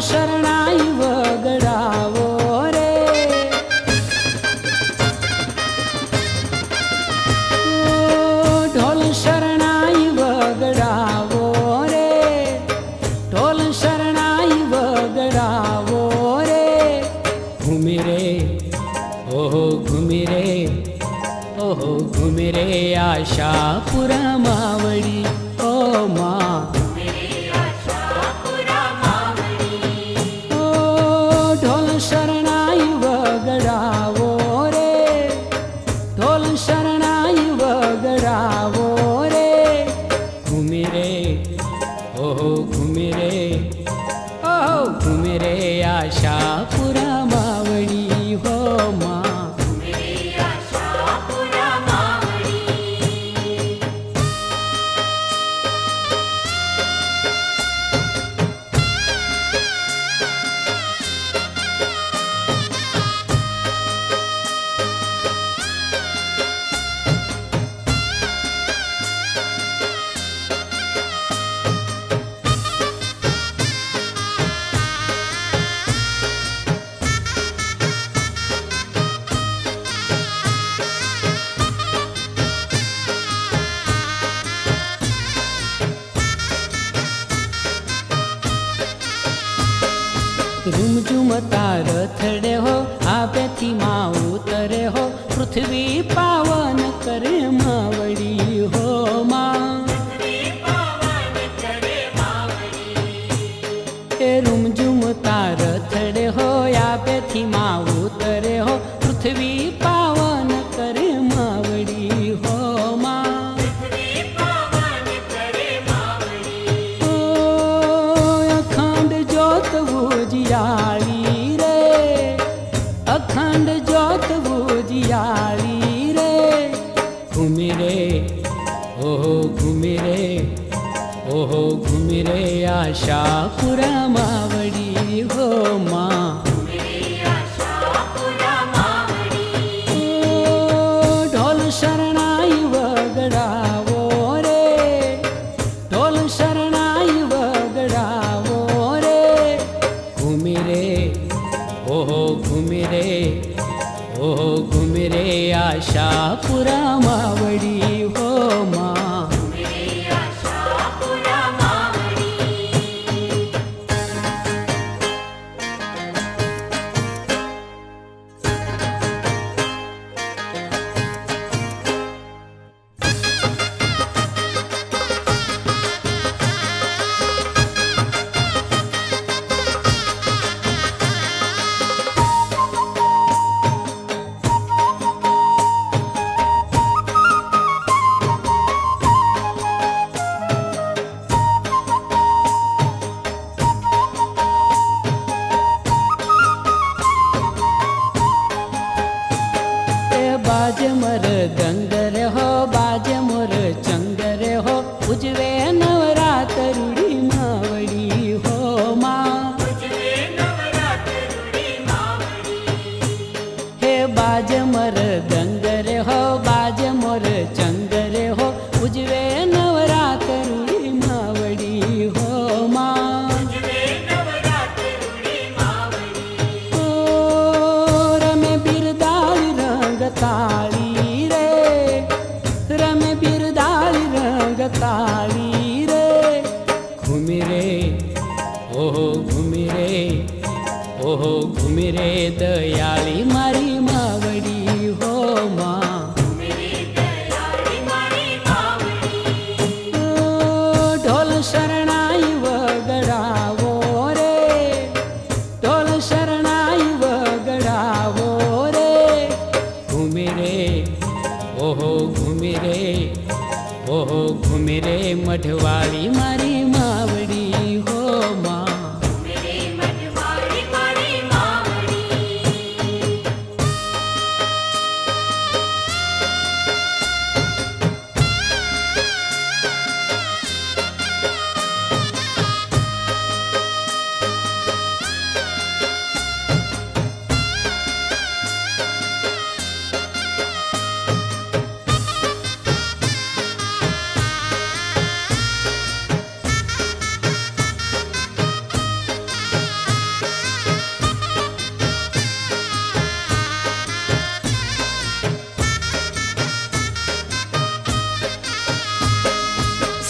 शरण वगडा वो रे। ढोल् शरणाय वगडा वो रे। शरणी वगडा वो ओहो घुमिहो घुमरे आशा पूरमा रुम झुम तार थडे हो मा ઉતરે હો પૃથ્વી પાવન કરે માવડી હો मा। रुम झुम तार थडे हो यापे मा उतरे हो। पृथ्वी 下跪 राजमरदङ्ग रे दयाली मारी मावडी हो मा। ढोल शरणाई वगडावो रे। ढोल शरणाई वगडावो रे। घूमे रे ओहो घूमे रे ओहो घूमे मठवाली मारी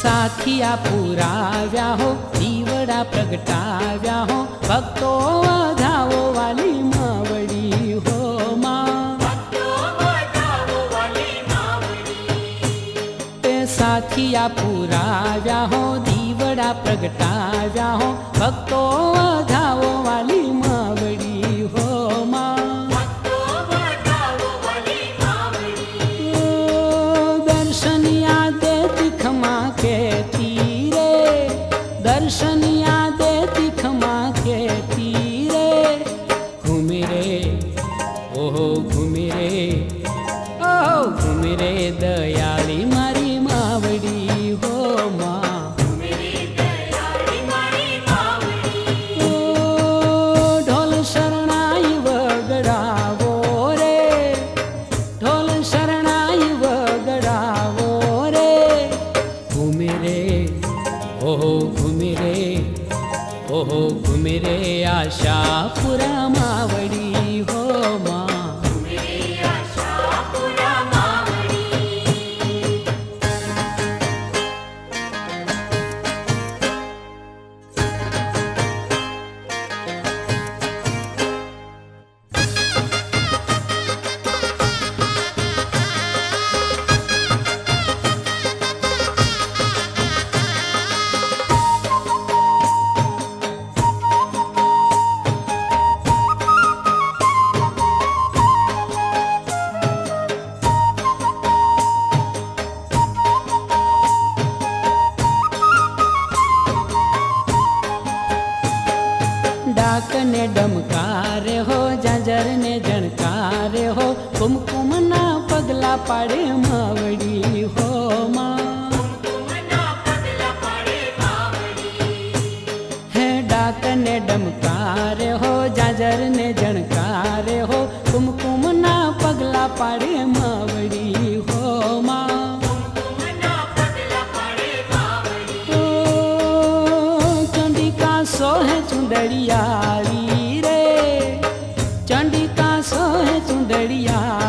સાથિયા પુરાવ્યા હો દીવડા પ્રગટાવ્યા હો ભક્તો વધાવો વાલી માવડી હો સાથિયા પુરાવ્યા હો દીવડા પ્રગટાવ્યા હો ભક્તો शा पुरम् ढाक ने डमकार हो, जाजर ने जणकार हो, कुमकुम ना पगला पाड़े मावड़ी हो माँ। डाक ने डमकार हो, जाजर ने जणकार हो, कुमकुम ना पगला पाड़े Maria.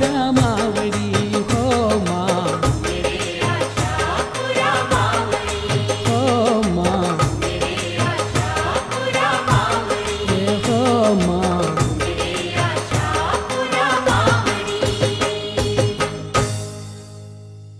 por amar.